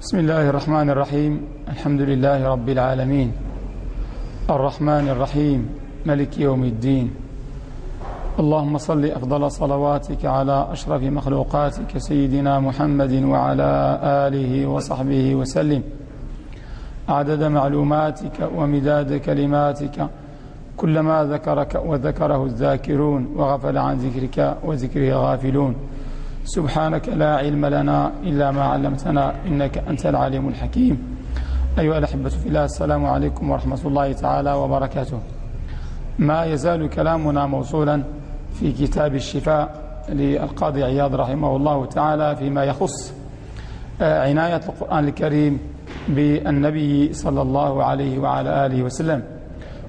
بسم الله الرحمن الرحيم. الحمد لله رب العالمين. الرحمن الرحيم. ملك يوم الدين. اللهم صل أفضل صلواتك على أشرف مخلوقاتك سيدنا محمد وعلى آله وصحبه وسلم. عدد معلوماتك ومداد كلماتك. كلما ذكرك وذكره الذاكرون وغفل عن ذكرك وذكره غافلون. سبحانك لا علم لنا إلا ما علمتنا إنك أنت العليم الحكيم. أيها الأحبة في الله السلام عليكم ورحمة الله تعالى وبركاته. ما يزال كلامنا موصولا في كتاب الشفاء للقاضي عياض رحمه الله تعالى فيما يخص آه، عناية القرآن الكريم بالنبي صلى الله عليه وعلى آله وسلم.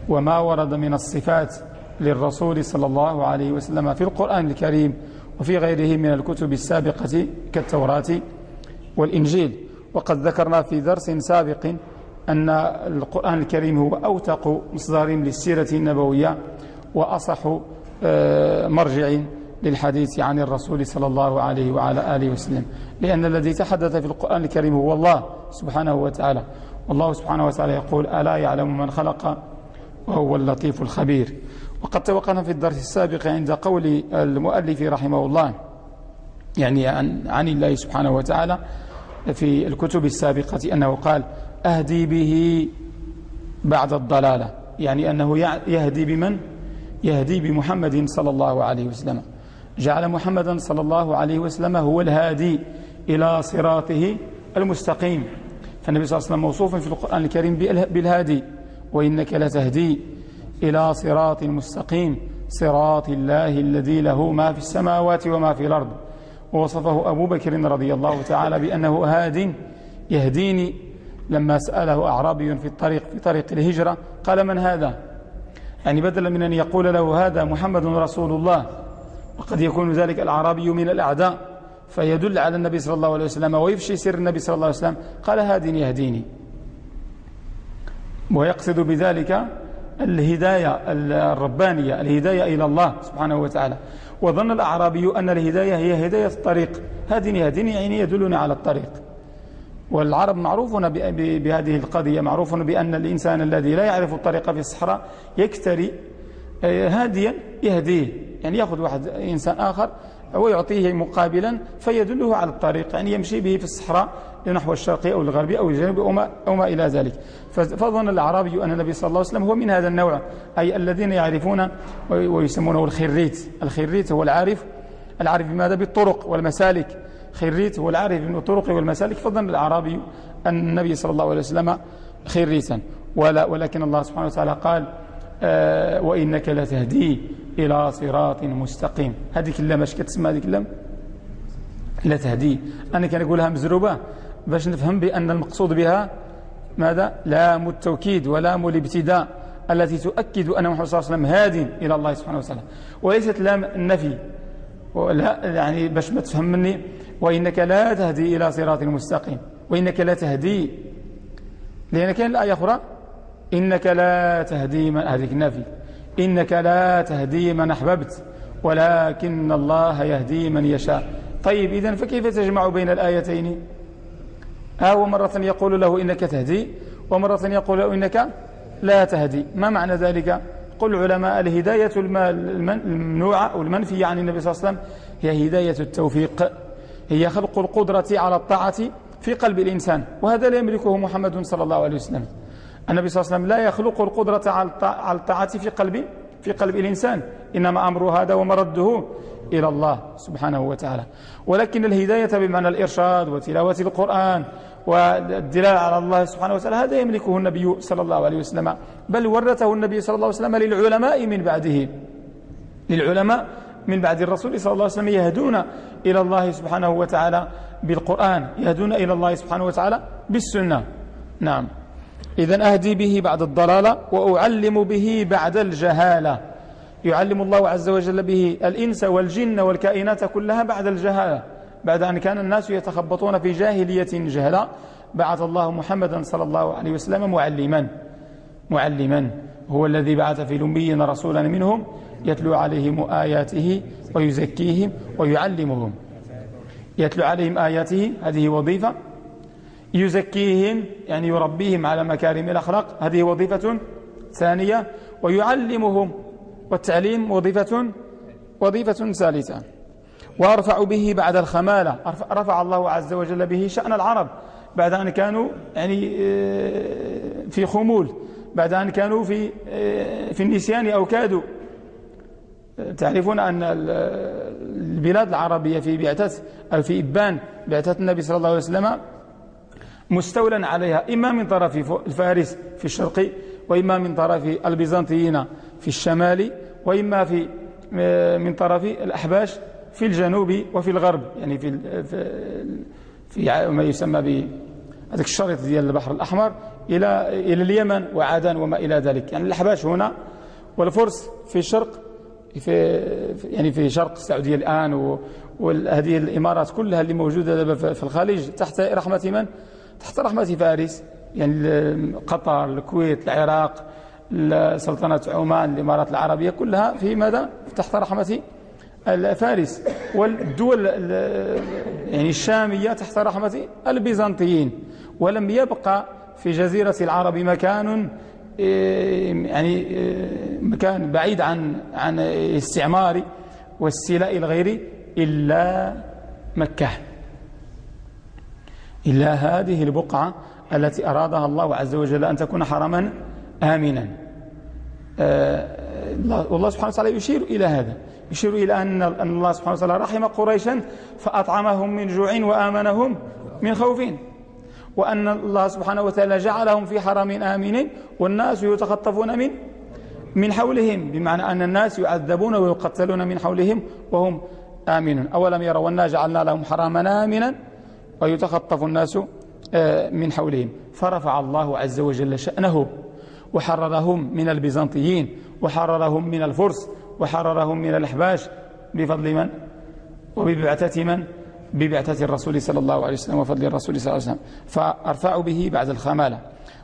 وما ورد من الصفات للرسول صلى الله عليه وسلم في القرآن الكريم وفي غيره من الكتب السابقة كالتوراة والإنجيل. وقد ذكرنا في درس سابق أن القرآن الكريم هو أوثق مصدر للسيرة النبوية وأصح آه، مرجع للحديث عن الرسول صلى الله عليه وعلى آله وسلم. لأن الذي تحدث في القرآن الكريم هو الله سبحانه وتعالى. والله سبحانه وتعالى يقول ألا يعلم من خلق وهو اللطيف الخبير؟ وقد توقفنا في الدرس السابق عند قول المؤلف رحمه الله يعني عن, عن الله سبحانه وتعالى في الكتب السابقة أنه قال أهدي به بعد الضلالة. يعني أنه يهدي بمن؟ يهدي بمحمد صلى الله عليه وسلم. جعل محمدا صلى الله عليه وسلم هو الهادي إلى صراطه المستقيم. فالنبي صلى الله عليه وسلم موصوف في القرآن الكريم بالهادي وإنك لتهدي إلى صراط مستقيم. صراط الله الذي له ما في السماوات وما في الأرض. ووصفه أبو بكر رضي الله تعالى بأنه هاد يهديني. لما سأله أعرابي في الطريق في طريق الهجرة قال من هذا؟ يعني بدلا من أن يقول له هذا محمد رسول الله وقد يكون ذلك الأعرابي من الأعداء فيدل على النبي صلى الله عليه وسلم ويفشي سر النبي صلى الله عليه وسلم. قال هاد يهديني. ويقصد بذلك الهداية الربانية الهداية إلى الله سبحانه وتعالى. وظن الأعرابي أن الهداية هي هداية الطريق. هدني هدني يعني يدلني على الطريق. والعرب معروفون بهذه القضية معروف بأن الإنسان الذي لا يعرف الطريق في الصحراء يكتري آه، هاديا يهديه. يعني يأخذ واحد إنسان آخر ويعطيه مقابلا فيدله على الطريق. يعني يمشي به في الصحراء. نحو الشرقي أو الغربي أو الجنوبي أو ما, أو ما إلى ذلك. فظن الأعرابي أن النبي صلى الله عليه وسلم هو من هذا النوع أي الذين يعرفون ويسمونه الخريت. الخريت هو العارف العارف بماذا؟ بالطرق والمسالك. خريت هو العارف بالطرق والمسالك. فظن الأعرابي أن النبي صلى الله عليه وسلم خريتا. ولا ولكن الله سبحانه وتعالى قال آه وإنك لتهدي إلى صراط مستقيم. هذه كلمة اش كتسمى هذه كلمة؟ لا تهدي أنا كان أقولها مزروبة. باش نفهم بأن المقصود بها ماذا؟ لام التوكيد ولام الابتداء التي تؤكد أن محمد صلى الله عليه وسلم هاد إلى الله سبحانه وتعالى. وليست لام النفي. ولا يعني باش ما تفهم مني وإنك لا تهدي إلى صراط مستقيم. وإنك لا تهدي. لأن كان الآية أخرى. إنك لا تهدي من هذه النفي. إنك لا تهدي من أحببت ولكن الله يهدي من يشاء. طيب إذن فكيف تجمع بين الآيتين؟ أو مرة يقول له إنك تهدي ومرة يقول له إنك لا تهدي. ما معنى ذلك؟ قل علماء الهداية الممنوعة أو المنفية عن النبي صلى الله عليه وسلم. هي هداية التوفيق. هي خلق القدرة على الطاعة في قلب الإنسان. وهذا لا يملكه محمد صلى الله عليه وسلم. النبي صلى الله عليه وسلم لا يخلق القدرة على الطاعة في قلب في قلب الإنسان. إنما أمر هذا ومرده إلى الله سبحانه وتعالى. ولكن الهداية بمعنى الإرشاد وتلاوة القرآن والدلالة على الله سبحانه وتعالى هذا يملكه النبي صلى الله عليه وسلم. بل ورثه النبي صلى الله عليه وسلم للعلماء من بعده. للعلماء من بعد الرسول صلى الله عليه وسلم يهدون إلى الله سبحانه وتعالى بالقرآن يهدون إلى الله سبحانه وتعالى بالسنة. نعم. إذا أهدي به بعد الضلالة وأعلم به بعد الجهالة. يعلم الله عز وجل به الإنس والجن والكائنات كلها بعد الجهالة. بعد أن كان الناس يتخبطون في جاهلية جهلا بعث الله محمدا صلى الله عليه وسلم معلما. معلما. هو الذي بعث في الأميين رسولا منهم يتلو عليهم آياته ويزكيهم ويعلمهم. يتلو عليهم آياته هذه وظيفة. يزكيهم يعني يربيهم على مكارم الأخلاق هذه وظيفة ثانية. ويعلمهم. والتعليم وظيفة وظيفة ثالثة. وأرفع به بعد الخمالة. رفع الله عز وجل به شأن العرب. بعد أن كانوا يعني آه، في خمول. بعد أن كانوا في آه، في النسيان أو كادوا. تعرفون أن البلاد العربية في بعثة في إبان بعثة النبي صلى الله عليه وسلم مستولا عليها إما من طرف الفارس في الشرق وإما من طرف البيزنطيين في الشمال وإما في آه، من طرف الأحباش في الجنوب وفي الغرب يعني في في ما يسمى ب هذاك الشريط ديال البحر الأحمر إلى إلى اليمن وعدن وما إلى ذلك يعني الأحباش هنا والفرس في الشرق في يعني في شرق السعودية الآن وهذه الإمارات كلها اللي موجودة في الخليج تحت رحمة من؟ تحت رحمة فارس يعني قطر الكويت العراق سلطنة عمان الإمارات العربية كلها في ماذا؟ تحت رحمة فارس والدول يعني الشامية تحت رحمة البيزنطيين ولم يبقى في جزيرة العرب مكان إيه، يعني إيه، مكان بعيد عن عن الاستعمار واستيلاء الغير إلا مكة. إلا هذه البقعة التي أرادها الله عز وجل أن تكون حرما آمنا. آه، والله سبحانه وتعالى يشير إلى هذا. يشير إلى أن الله سبحانه وتعالى رحم قريشا فأطعمهم من جوع وآمنهم من خوف. وأن الله سبحانه وتعالى جعلهم في حرم آمن والناس يتخطفون من من حولهم بمعنى أن الناس يعذبون ويقتلون من حولهم وهم آمنون. أولم يروا أنا جعلنا لهم حراما آمنا ويتخطف الناس آه، من حولهم. فرفع الله عز وجل شأنه وحررهم من البيزنطيين وحررهم من الفرس وحررهم من الأحباش بفضل من؟ وببعثة من؟ ببعثة الرسول صلى الله عليه وسلم وفضل الرسول صلى الله عليه وسلم. فأرفع به بعد الخمالة.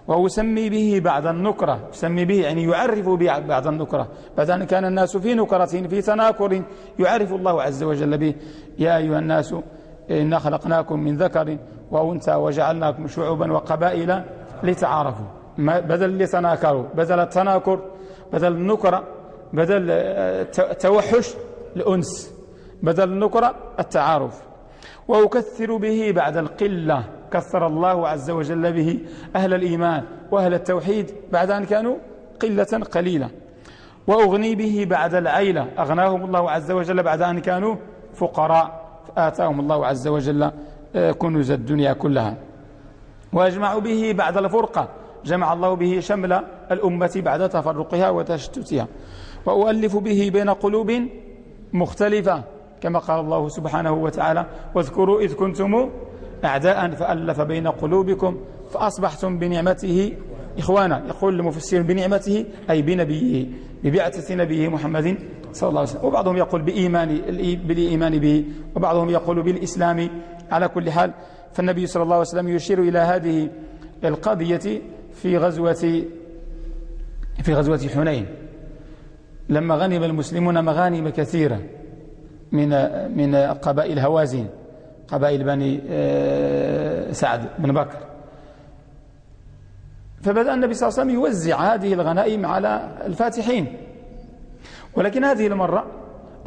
وأسمي به بعد النكرة. أسمي به يعني يعرف به بعد النكرة. بعد أن كان الناس في نكرة في تناكر يعرف الله عز وجل به. يا أيها الناس إنا خلقناكم من ذكر وأنثى وجعلناكم شعوبا وقبائل لتعارفوا. بدل لتناكروا بدل التناكر بدل النكرة بدل التوحش الأنس بدل النكرة التعارف. وأكثر به بعد القلة كثر الله عز وجل به أهل الإيمان وأهل التوحيد بعد أن كانوا قلة قليلة. وأغني به بعد العيلة أغناهم الله عز وجل بعد أن كانوا فقراء فآتاهم الله عز وجل آه، كنوز الدنيا كلها. وأجمع به بعد الفرقة جمع الله به شمل الأمة بعد تفرقها وتشتتها وأؤلف به بين قلوب مختلفة كما قال الله سبحانه وتعالى واذكروا إذ كنتم أعداء فألف بين قلوبكم فأصبحتم بنعمته إخوانا. يقول المفسر بنعمته أي بنبيه ببعثة نبيه محمد صلى الله عليه وسلم. وبعضهم يقول بإيمان بالإيمان به وبعضهم يقول بالإسلام. على كل حال فالنبي صلى الله عليه وسلم يشير إلى هذه القضية في غزوة في غزوة حنين. لما غنم المسلمون مغانم كثيرة من من قبائل هوازين قبائل بني آه، سعد بن بكر. فبدأ النبي صلى الله عليه وسلم يوزع هذه الغنائم على الفاتحين. ولكن هذه المرة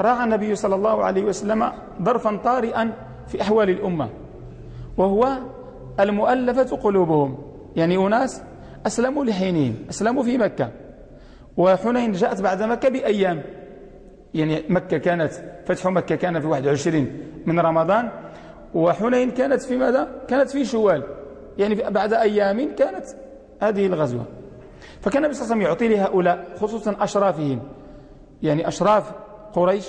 راعى النبي صلى الله عليه وسلم ظرفا طارئا في أحوال الأمة وهو المؤلفة قلوبهم. يعني أناس أسلموا لحينين أسلموا في مكة. وحنين جاءت بعد مكة بأيام. يعني مكة كانت فتح مكة كان في 21 من رمضان. وحنين كانت في ماذا؟ كانت في شوال. يعني بعد أيام كانت هذه الغزوة. فكان النبي صلى الله عليه وسلم يعطي لهؤلاء خصوصا أشرافهم. يعني أشراف قريش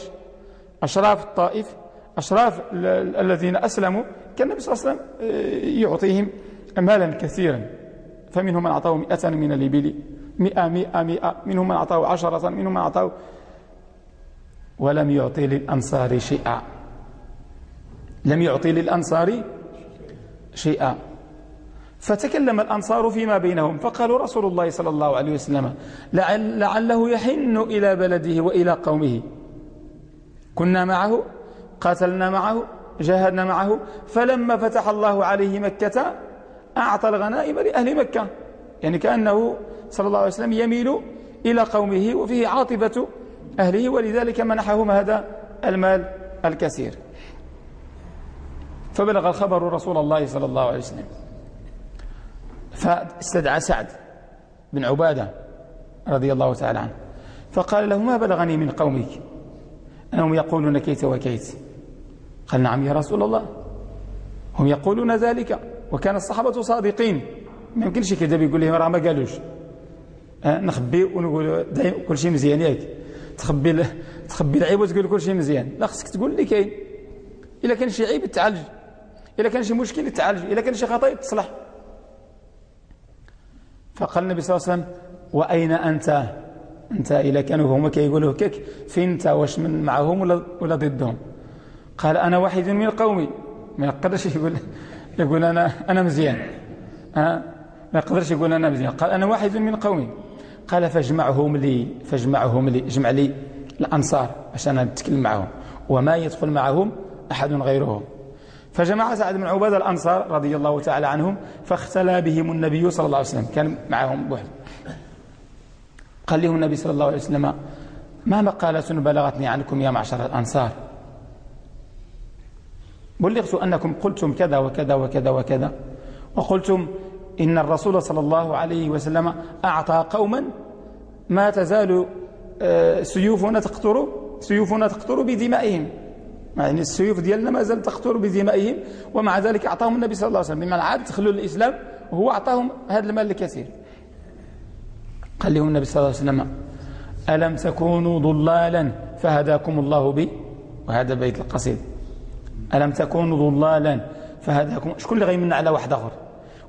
أشراف الطائف أشراف الذين أسلموا. كان النبي صلى الله عليه وسلم آه، يعطيهم مالا كثيرا. فمنهم من أعطاه مئة من الإبل مئة مئة مئة. منهم من أعطاه عشرة منهم من أعطاه. ولم يعطي للأنصار شيئا. لم يعطي للأنصار شيئا. فتكلم الأنصار فيما بينهم فقالوا رسول الله صلى الله عليه وسلم لعل لعله يحن إلى بلده وإلى قومه. كنا معه قاتلنا معه جاهدنا معه. فلما فتح الله عليه مكة أعطى الغنائم لأهل مكة. يعني كأنه صلى الله عليه وسلم يميل إلى قومه وفيه عاطفة أهله ولذلك منحهم هذا المال الكثير. فبلغ الخبر رسول الله صلى الله عليه وسلم. فاستدعى سعد بن عبادة رضي الله تعالى عنه. فقال له ما بلغني من قومك؟ أنهم يقولون كيت وكيت. قال نعم يا رسول الله. هم يقولون ذلك. وكان الصحابة صادقين. ما يمكنش كذا بيقول لهم راه ما قالوش. أه نخبي ونقول كل شيء مزيان ياك تخبي تخبي العيب وتقول كل شيء مزيان. لا خصك تقول لي كاين. إلا كان شي عيب تعالج. إلا كان شي مشكل تعالج. إلا كان شي خطأ تصلح. فقال النبي صلى الله عليه وسلم وأين أنت؟ أنت الا كانوا هما كيقولوا هكاك. فين أنت؟ واش من معهم ولا ولا ضدهم؟ قال أنا واحد من قومي ما يقدرش يقول. يقول أنا أنا مزيان. ها؟ ما يقدرش يقول أنا مزيان. قال أنا واحد من قومي. قال فاجمعهم لي فاجمعهم لي اجمع لي الأنصار عشان نتكلم معهم. وما يدخل معهم أحد غيرهم. فجمع سعد بن عبادة الأنصار رضي الله تعالى عنهم فاختلى بهم النبي صلى الله عليه وسلم. كان معهم بوحد قال لهم النبي صلى الله عليه وسلم ما مقالة بلغتني عنكم يا معشر الأنصار؟ بلغت أنكم قلتم كذا وكذا وكذا وكذا. وقلتم إن الرسول صلى الله عليه وسلم أعطى قوما ما تزال آه، سيوفنا تقطر سيوفنا تقطر بدمائهم. يعني السيوف ديالنا ما زالت تقطر بدمائهم ومع ذلك أعطاهم النبي صلى الله عليه وسلم. بمعنى عاد دخلوا الإسلام وهو أعطاهم هذا المال الكثير. قال لهم النبي صلى الله عليه وسلم ألم تكونوا ضلالا فهداكم الله بي؟ وهذا بيت القصيد. ألم تكونوا ضلالا؟ فهداكم شكون اللي غيمن على واحد آخر؟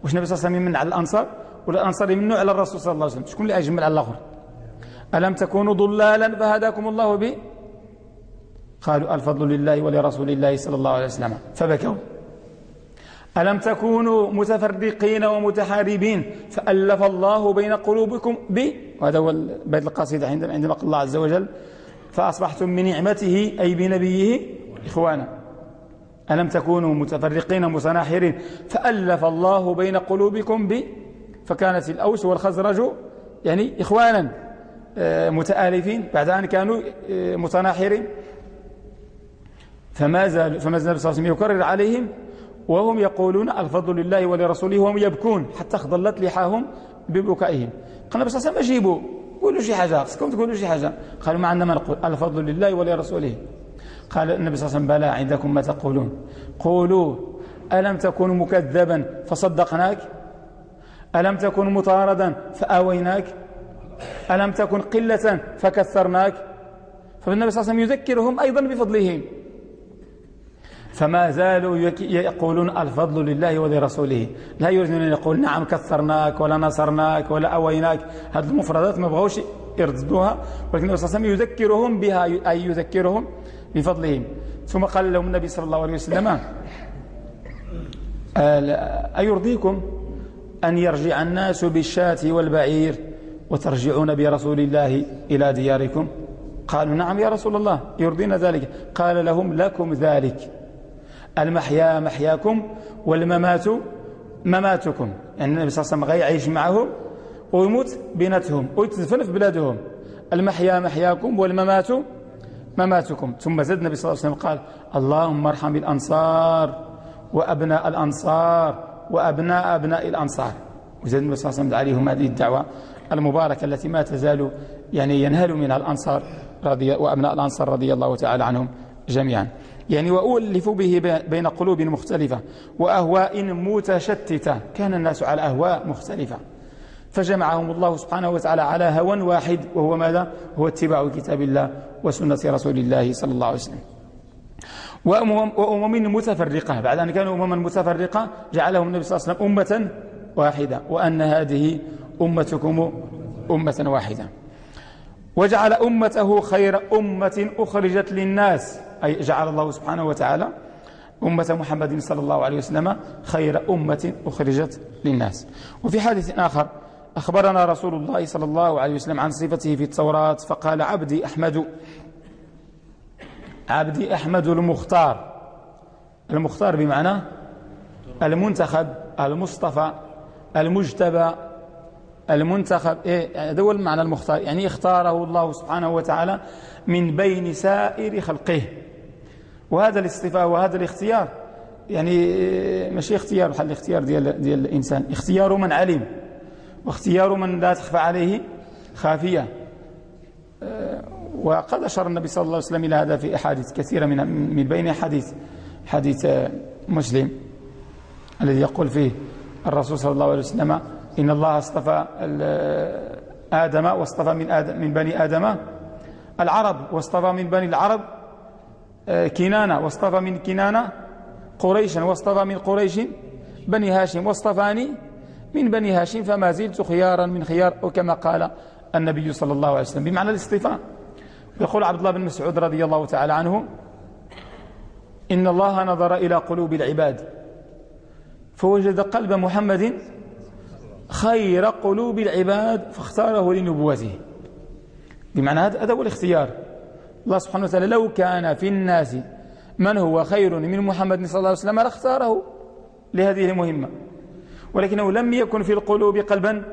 واش النبي صلى الله عليه وسلم يمن على الأنصار؟ ولا الأنصار يمنوا على الرسول صلى الله عليه وسلم. شكون اللي أجمل على الآخر؟ ألم تكونوا ضلالا؟ فهداكم الله به. قالوا الفضل لله ولرسول الله صلى الله عليه وسلم. فبكوا. ألم تكونوا متفرقين ومتحاربين؟ فألف الله بين قلوبكم بي وهذا هو بيت القصيدة عندما قال الله عز وجل فأصبحتم بنعمته أي بنبيه إخوانا. ألم تكونوا متفرقين متناحرين؟ فألف الله بين قلوبكم بي فكانت الأوس والخزرج يعني إخوانا آه، متآلفين بعد أن كانوا آه، متناحرين. فما زال فما زال صلى الله عليه وسلم يكرر عليهم وهم يقولون الفضل لله ولرسوله وهم يبكون حتى خضلت لحاهم ببكائهم. قال النبي صلى الله عليه وسلم أجيبوا قولوا شي حاجة خصكم تقولوا شي حاجة. قالوا ما عندنا ما نقول الفضل لله ولرسوله. قال النبي صلى الله عليه وسلم بلى عندكم ما تقولون. قولوا ألم تكن مكذبا فصدقناك؟ ألم تكن مطاردا فآويناك؟ ألم تكن قلة فكثرناك؟ فالنبي صلى الله عليه وسلم يذكرهم أيضا بفضلهم. فما زالوا يقولون الفضل لله ولرسوله. لا يريدون أن يقول نعم كثرناك ولا نصرناك ولا أويناك. هذه المفردات ما بغوش يرددوها. ولكن النبي صلى الله عليه وسلم يذكرهم بها أي يذكرهم بفضلهم. ثم قال لهم النبي صلى الله عليه وسلم أيرضيكم أن يرجع الناس بالشاة والبعير وترجعون برسول الله إلى دياركم؟ قالوا نعم يا رسول الله يرضينا ذلك. قال لهم لكم ذلك. المحيا محياكم والممات مماتكم. يعني النبي صلى الله عليه وسلم غيعيش معهم ويموت بينتهم ويتدفن في بلادهم. المحيا محياكم والممات مماتكم. ثم زاد النبي صلى الله عليه وسلم قال اللهم ارحم الأنصار وأبناء الأنصار وأبناء أبناء الأنصار. وزاد النبي صلى الله عليه وسلم عليهم هذه الدعوة المباركة التي ما تزال يعني ينهل منها الأنصار رضي وأبناء الأنصار رضي الله تعالى عنهم جميعا. يعني وأولف به بين قلوب مختلفة وأهواء متشتتة. كان الناس على أهواء مختلفة. فجمعهم الله سبحانه وتعالى على هوى واحد وهو ماذا؟ هو اتباع كتاب الله وسنة رسول الله صلى الله عليه وسلم. وأمم متفرقة. بعد أن كانوا أمما متفرقة جعلهم النبي صلى الله عليه وسلم أمة واحدة وأن هذه أمتكم أمة واحدة. وجعل أمته خير أمة أخرجت للناس. أي جعل الله سبحانه وتعالى أمة محمد صلى الله عليه وسلم خير أمة أخرجت للناس. وفي حادث آخر أخبرنا رسول الله صلى الله عليه وسلم عن صفته في التوراة فقال عبدي أحمد عبدي أحمد المختار. المختار بمعنى المنتخب المصطفى المجتبى المنتخب إيه هذا هو المعنى المختار يعني اختاره الله سبحانه وتعالى من بين سائر خلقه. وهذا الاصطفاء وهذا الاختيار يعني ماشي اختيار بحال الاختيار ديال ديال الإنسان. اختيار من علم. واختيار من لا تخفى عليه خافية. أه، وقد أشار النبي صلى الله عليه وسلم إلى هذا في أحاديث كثيرة من من بين حديث حديث مسلم الذي يقول فيه الرسول صلى الله عليه وسلم إن الله اصطفى آدم واصطفى من, آدم من بني آدم العرب واصطفى من بني العرب آه، كنانة واصطفى من كنانة قريشا واصطفى من قريش بني هاشم واصطفاني من بني هاشم فما زلت خيارا من خيار وكما قال النبي صلى الله عليه وسلم. بمعنى الاصطفاء يقول عبد الله بن مسعود رضي الله تعالى عنه إن الله نظر إلى قلوب العباد فوجد قلب محمد خير قلوب العباد فاختاره لنبوته. بمعنى هذا هو الاختيار. الله سبحانه وتعالى لو كان في الناس من هو خير من محمد صلى الله عليه وسلم لاختاره لهذه المهمة. ولكنه لم يكن في القلوب قلبا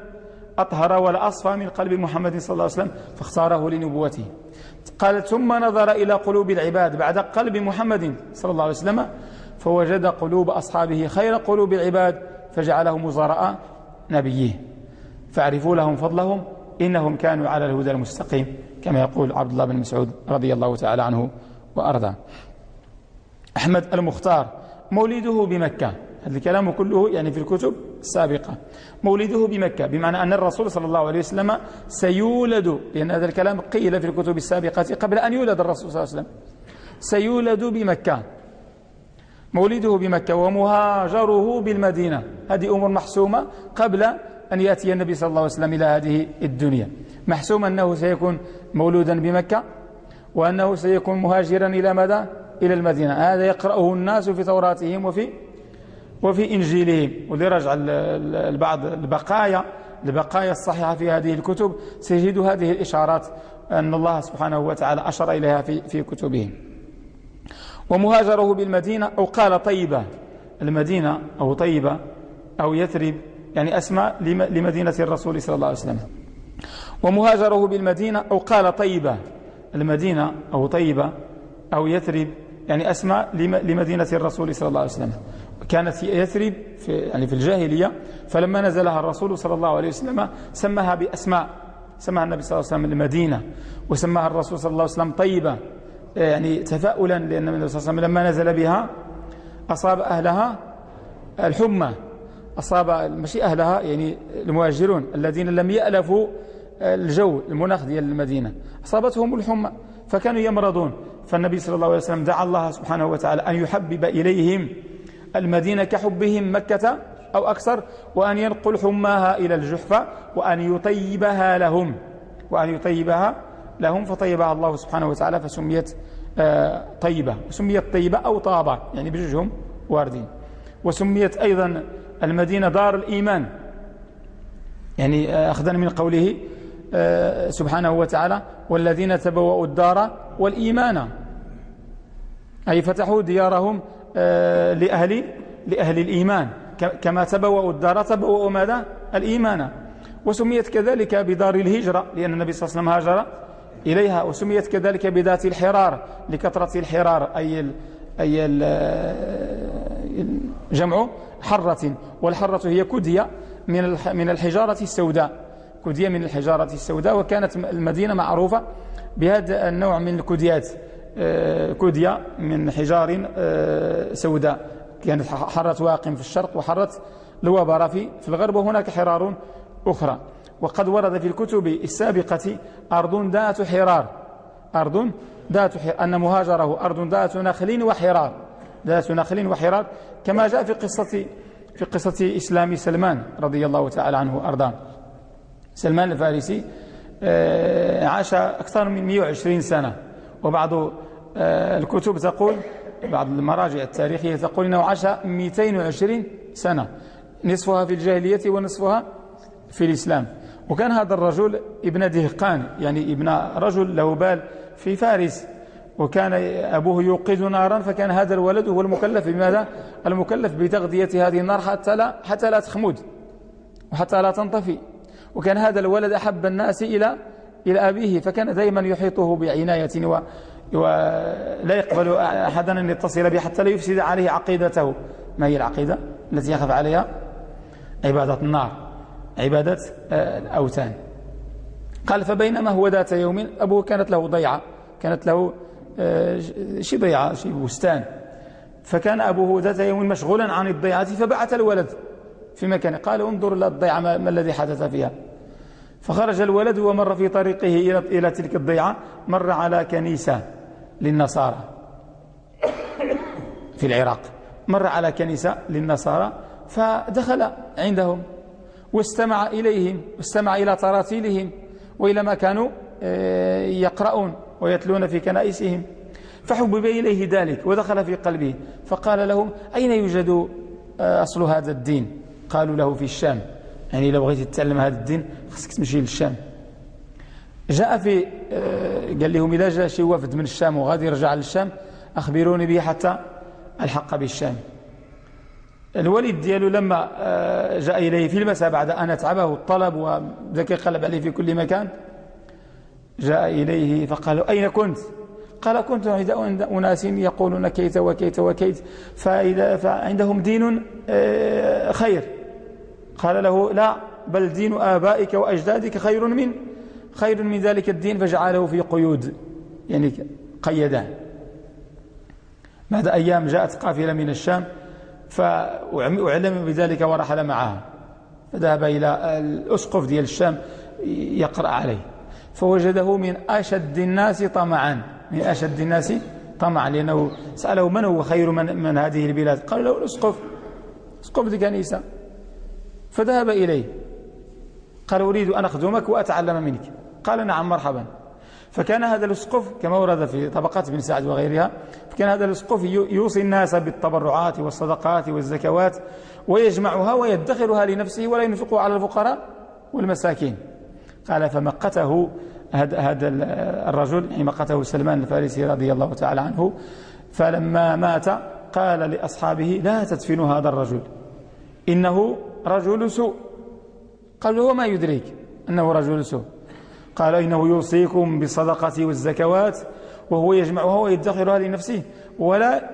أطهر ولا أصفى من قلب محمد صلى الله عليه وسلم فاختاره لنبوته. قال ثم نظر إلى قلوب العباد بعد قلب محمد صلى الله عليه وسلم فوجد قلوب أصحابه خير قلوب العباد فجعلهم وزراء نبيه. فاعرفوا لهم فضلهم إنهم كانوا على الهدى المستقيم كما يقول عبد الله بن مسعود رضي الله تعالى عنه وأرضاه. أحمد المختار مولده بمكة. هذا الكلام كله يعني في الكتب السابقة. مولده بمكة بمعنى أن الرسول صلى الله عليه وسلم سيولد لأن هذا الكلام قيل في الكتب السابقة قبل أن يولد الرسول صلى الله عليه وسلم. سيولد بمكة. مولده بمكة ومهاجره بالمدينة. هذه أمور محسومة قبل أن يأتي النبي صلى الله عليه وسلم إلى هذه الدنيا. محسوم أنه سيكون مولودا بمكة وأنه سيكون مهاجرا إلى ماذا؟ إلى المدينة. هذا يقرأه الناس في توراتهم وفي وفي إنجيلهم ولرجع البعض البقايا البقايا الصحيحة في هذه الكتب سيجد هذه الإشارات أن الله سبحانه وتعالى أشر إليها في, في كتبهم ومهاجره بالمدينة أو قال طيبة المدينة أو طيبة أو يثرب يعني أسماء لمدينة الرسول صلى الله عليه وسلم. ومهاجره بالمدينة أو قال طيبة المدينة أو طيبة أو يثرب يعني أسماء لمدينة الرسول صلى الله عليه وسلم. كانت يثرب في يعني في الجاهلية فلما نزلها الرسول صلى الله عليه وسلم سماها بأسماء سماها النبي صلى الله عليه وسلم المدينة وسماها الرسول صلى الله عليه وسلم طيبة يعني تفاؤلا لأن النبي صلى الله عليه وسلم لما نزل بها أصاب أهلها الحمى أصاب ماشي أهلها يعني المهاجرون الذين لم يألفوا الجو المناخ ديال المدينة أصابتهم الحمى فكانوا يمرضون فالنبي صلى الله عليه وسلم دعا الله سبحانه وتعالى أن يحبب إليهم المدينة كحبهم مكة أو أكثر وأن ينقل حماها إلى الجحفة وأن يطيبها لهم وأن يطيبها لهم فطيبها الله سبحانه وتعالى فسميت آه، طيبة وسميت طيبة أو طابة يعني بجوجهم واردين. وسميت أيضا المدينة دار الإيمان يعني آه، أخذا من قوله آه، سبحانه وتعالى والذين تبوأوا الدار والإيمان. أي فتحوا ديارهم لأهل لأهل الإيمان. كما تبوأوا الدار تبوأوا ماذا؟ الإيمان. وسميت كذلك بدار الهجرة لأن النبي صلى الله عليه وسلم هاجر إليها. وسميت كذلك بذات الحرار لكثرة الحرار أي ال أي ال جمع حرة. والحرة هي كدية من من الحجارة السوداء. كدية من الحجارة السوداء وكانت المدينة معروفة بهذا النوع من الكديات. آه، كدية من حجار آه، سوداء. كانت حرة واقم في الشرق وحرة الوبرة في الغرب وهناك حرار أخرى. وقد ورد في الكتب السابقة أرض ذات حرار. أرض ذات حرار أن مهاجره أرض ذات نخل وحرار. ذات نخل وحرار كما جاء في قصة في قصة إسلام سلمان رضي الله تعالى عنه وأرضاه. سلمان الفارسي آه، عاش أكثر من 120 سنة وبعض آه، الكتب تقول بعض المراجع التاريخية تقول أنه عاش 220 سنة نصفها في الجاهلية ونصفها في الإسلام. وكان هذا الرجل ابن دهقان يعني ابن رجل له بال في فارس. وكان أبوه يوقد نارا فكان هذا الولد هو المكلف. بماذا؟ المكلف بتغذية هذه النار حتى لا, حتى لا تخمد وحتى لا تنطفي. وكان هذا الولد أحب الناس إلى إلى أبيه فكان دائما يحيطه بعناية ولا يقبل أحدا أن يتصل به حتى لا يفسد عليه عقيدته. ما هي العقيدة التي يخاف عليها؟ عبادة النار عبادة آه، الأوثان قال فبينما هو ذات يوم أبوه كانت له ضيعة كانت له آه، شي ضيعة شي بستان. فكان أبوه ذات يوم مشغولا عن الضيعة فبعث الولد في مكانه. قال انظر إلى الضيعة ما الذي حدث فيها. فخرج الولد ومر في طريقه إلى تلك الضيعة مر على كنيسة. للنصارى في العراق. مر على كنيسة للنصارى فدخل عندهم واستمع إليهم واستمع إلى تراتيلهم وإلى ما كانوا آه، يقرؤون ويتلون في كنائسهم. فحبب إليه ذلك ودخل في قلبه. فقال لهم أين يوجد آه، أصل هذا الدين؟ قالوا له في الشام. يعني لو بغيت تتعلم هذا الدين خصك تمشي للشام. جاء في آه، قال لهم إذا جاء شي وفد من الشام وغادي يرجع للشام أخبروني به حتى ألحق بالشام. الوليد ديالو لما آه، جاء إليه في المساء بعد أن أتعبه الطلب وذاك يقلب عليه في كل مكان جاء إليه فقال أين كنت؟ قال كنت عند أناس يقولون كيت وكيت وكيت فإذا فعندهم دين آه، خير. قال له لا بل دين آبائك وأجدادك خير من خير من ذلك الدين فجعله في قيود. يعني قيدان. بعد أيام جاءت قافلة من الشام فأعلم بذلك ورحل معها. فذهب إلى الأسقف ديال الشام يقرأ عليه. فوجده من أشد الناس طمعا. من أشد الناس طمعا لأنه سأله من هو خير من, من هذه البلاد؟ قال له الأسقف. أسقف دي كنيسة فذهب إليه. قال أريد أن أخدمك وأتعلم منك. قال نعم مرحبا. فكان هذا الاسقف كما ورد في طبقات بن سعد وغيرها فكان هذا الاسقف يوصي الناس بالتبرعات والصدقات والزكوات ويجمعها ويدخرها لنفسه ولا ينفقها على الفقراء والمساكين. قال فمقته هذا الرجل يعني مقته سلمان الفارسي رضي الله تعالى عنه فلما مات قال لأصحابه لا تدفنوا هذا الرجل إنه رجل سوء. قالوا وما يدريك أنه رجل سوء. قال إنه يوصيكم بالصدقة والزكوات وهو يجمعها ويدخرها لنفسه ولا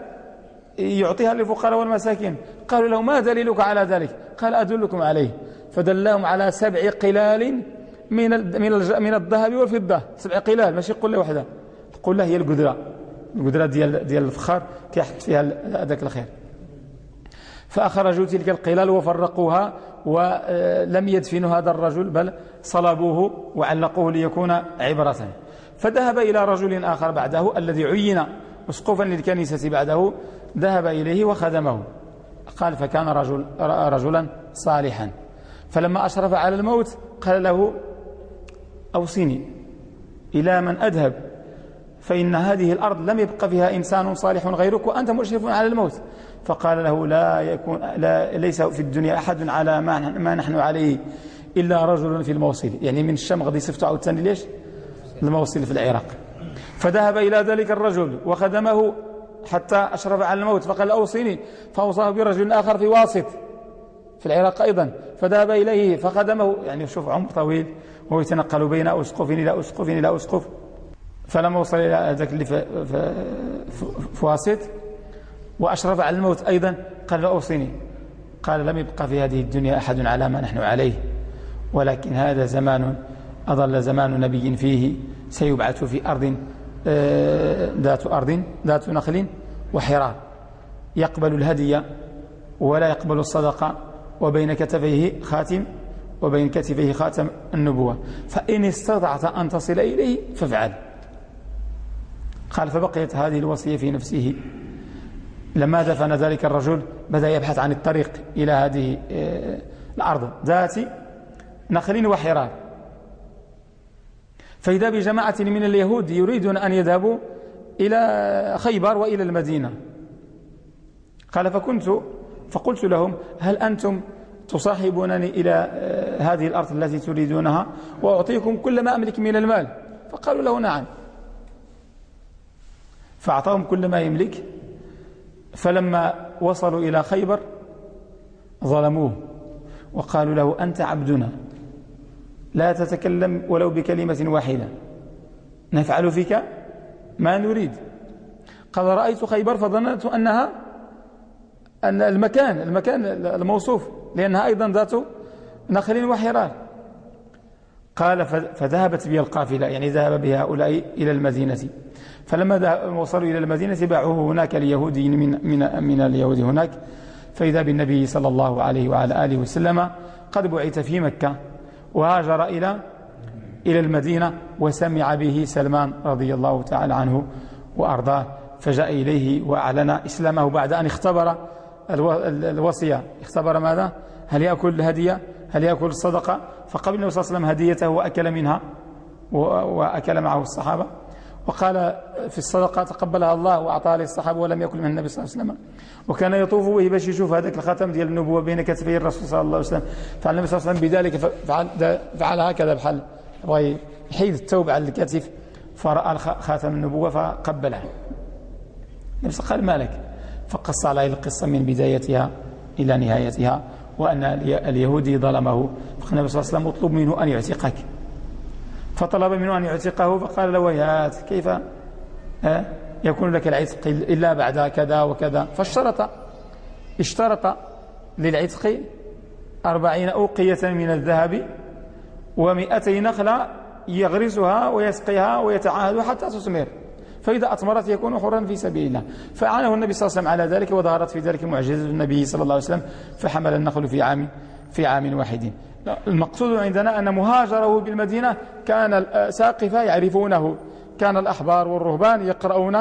يعطيها للفقراء والمساكين. قالوا له ما دليلك على ذلك؟ قال أدلكم عليه. فدلهم على سبع قلال من من من الذهب والفضة. سبع قلال. ماشي؟ قلة واحدة القلة هي القدرة. القدرة ديال ديال الفخار كيحط فيها هذاك الخير. فأخرجوا تلك القلال وفرقوها ولم يدفنوا هذا الرجل بل صلبوه وعلقوه ليكون عبرة. فذهب إلى رجل آخر بعده الذي عين أسقفا للكنيسة بعده ذهب إليه وخدمه. قال فكان رجل رجلا صالحا. فلما أشرف على الموت قال له أوصني إلى من أذهب فإن هذه الأرض لم يبق فيها إنسان صالح غيرك وأنت مشرف على الموت. فقال له لا يكون لا ليس في الدنيا أحد على ما, ما نحن عليه إلا رجل في الموصل. يعني من الشام غادي يصفتوا عاوتاني ليش؟ الموصل في العراق. فذهب إلى ذلك الرجل وخدمه حتى أشرف على الموت فقال أوصيني. فأوصاه برجل آخر في واسط في العراق أيضا. فذهب إليه فخدمه. يعني شوف عمر طويل وهو يتنقل بين أسقف إلى أسقف إلى أسقف فلما وصل إلى ذاك اللي في واسط. وأشرف على الموت أيضا. قال أوصني قال لم يبقى في هذه الدنيا أحد على ما نحن عليه ولكن هذا زمان أظل زمان نبي فيه سيبعث في أرض آه، ذات أرض ذات نخل وحرار يقبل الهدي ولا يقبل الصدقة وبين كتفيه خاتم وبين كتفيه خاتم النبوة. فإن استطعت أن تصل إليه فافعل. قال فبقيت هذه الوصية في نفسه. لما دفن ذلك الرجل بدأ يبحث عن الطريق إلى هذه آه، الأرض؟ ذات نخل وحرار فإذا بجماعة من اليهود يريدون أن يذهبوا إلى خيبر وإلى المدينة. قال فكنت فقلت لهم هل أنتم تصاحبونني إلى آه، هذه الأرض التي تريدونها وأعطيكم كل ما أملك من المال؟ فقالوا له نعم. فأعطاهم كل ما يملك فلما وصلوا إلى خيبر ظلموه وقالوا له أنت عبدنا. لا تتكلم ولو بكلمة واحدة. نفعل فيك ما نريد. قال رأيت خيبر فظننت أنها أن المكان المكان الموصوف لأنها أيضا ذات نخل وحرار قال فذهبت بي القافلة يعني ذهب بها هؤلاء إلى المدينة. فلما وصلوا إلى المدينة باعوه هناك اليهودي من, من, من اليهود هناك. فإذا بالنبي صلى الله عليه وعلى آله وسلم قد بعث في مكة وهاجر إلى إلى المدينة وسمع به سلمان رضي الله تعالى عنه وأرضاه فجاء إليه وأعلن إسلامه بعد أن اختبر الوصية. اختبر ماذا؟ هل يأكل الهدية هل يأكل الصدقة فقبل النبي صلى الله عليه وسلم هديته وأكل منها وأكل معه الصحابة. وقال في الصدقة تقبلها الله وأعطاها للصحابة ولم يأكل من النبي صلى الله عليه وسلم. وكان يطوف به باش يشوف هذاك الختم ديال النبوة بين كتفي الرسول صلى الله عليه وسلم. فعل النبي صلى الله عليه وسلم بذلك فعل, فعل هكذا بحال بغى يحيد الثوب على الكتف. فرأى خاتم النبوة فقبلها النبي قال مالك؟ فقص عليه القصة من بدايتها إلى نهايتها. وأن اليهودي ظلمه. فقال النبي صلى الله عليه وسلم اطلب منه أن يعتقك. فطلب منه أن يعتقه فقال له ويات كيف؟ يكون لك العتق إلا بعد كذا وكذا. فاشترط اشترط للعتق أربعين أوقية من الذهب ومئتي نخلة يغرسها ويسقيها ويتعاهد حتى تثمر. فإذا أثمرت يكون حرا في سبيل الله فعانه النبي صلى الله عليه وسلم على ذلك وظهرت في ذلك معجزة النبي صلى الله عليه وسلم فحمل النخل في عام في عام واحد. المقصود عندنا أن مهاجره بالمدينة كان الساقفة يعرفونه. كان الأحبار والرهبان يقرؤون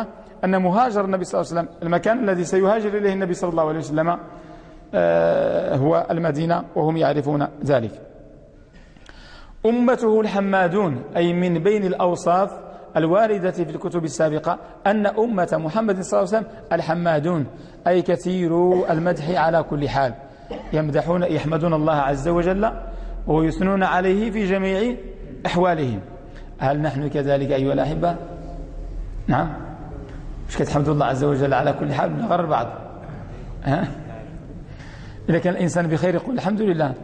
أن مهاجر النبي صلى الله عليه وسلم المكان الذي سيهاجر إليه النبي صلى الله عليه وسلم آه، هو المدينة وهم يعرفون ذلك. أمته الحمادون أي من بين الأوصاف الواردة في الكتب السابقة أن أمة محمد صلى الله عليه وسلم الحمادون أي كثير المدح على كل حال. يمدحون يحمدون الله عز وجل ويثنون عليه في جميع أحوالهم. هل نحن كذلك أيها الأحبة؟ نعم. مش كتحمد الله عز وجل على كل حال؟ نغر بعض. ها؟ إذا كان الإنسان بخير يقول الحمد لله.